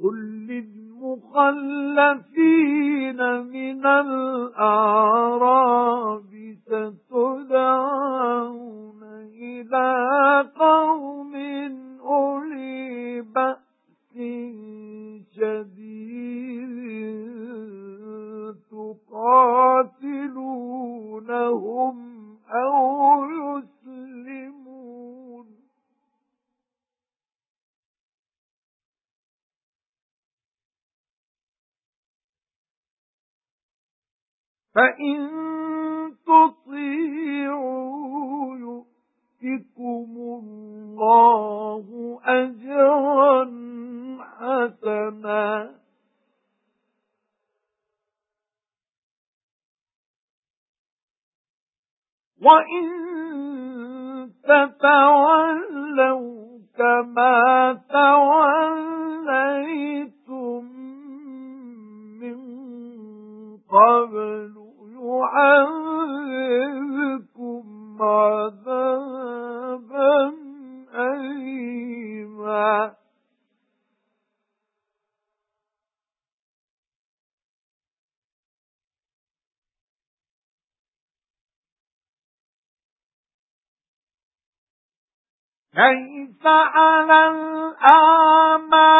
قُل لِّلْمُخَلَّفِينَ مِنَ الْأَعْرَابِ سَتُدْعَوْنَ إِلَى قَوْمٍ أُولِي بَأْسٍ شَدِيدٍ تُقَاتِلُونَهُمْ فَإِن تُطِيعُوا يُؤْتِكُمُ اللَّهُ أَجْرًا حَسَنًا وَإِن تَتَوَلَّوْا لَيْسَ عَلَى الْأَعْمَى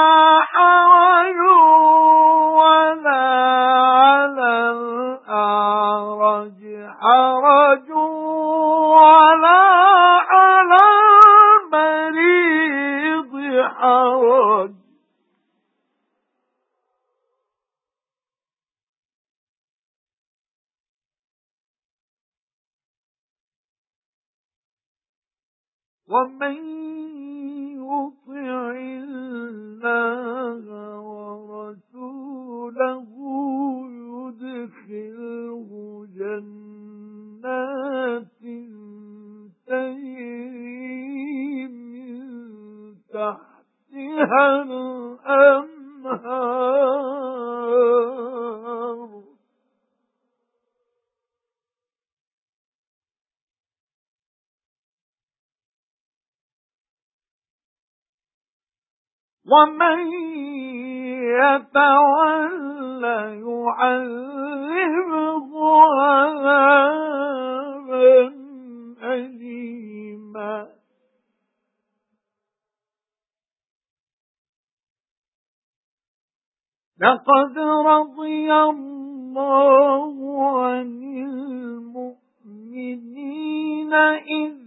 حَرَجٌ وَلَا عَلَى الْأَعْرَجِ حَرَجٌ حَرَجٌ وَمَن يُطِعِ اللَّهَ وَرَسُولَهُ يُدْخِلْهُ جَنَّاتٍ تَجْرِي مِن تَحْتِهَا الْأَنْهَارُ وَمَن يَتَوَلَّ يُعَذِّبْهُ لَقَدْ رَضِيَ اللَّهُ عَنِ الْمُؤْمِنِينَ إِذْ